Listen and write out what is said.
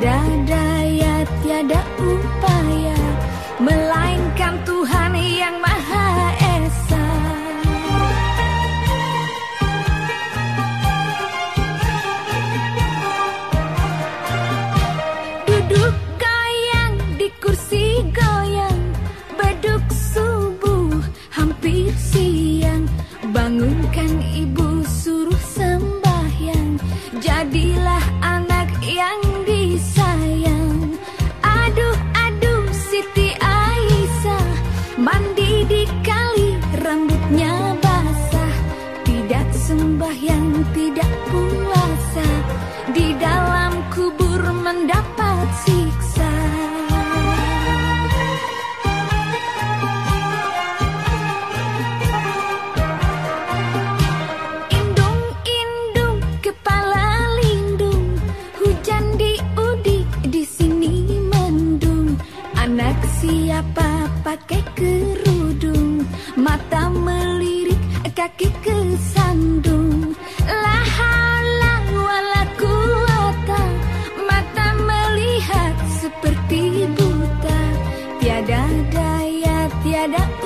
tiada daya tiada upaya melainkan Tuhan yang maha esa. Duduk lembah yang tidak puasa Di dalam kubur mendapat siksa. Indung-indung kepala lindung Hujan diudik di sini mendung. Anak siapa pakai kerudung? Mata melirik kaki kesandung. tiada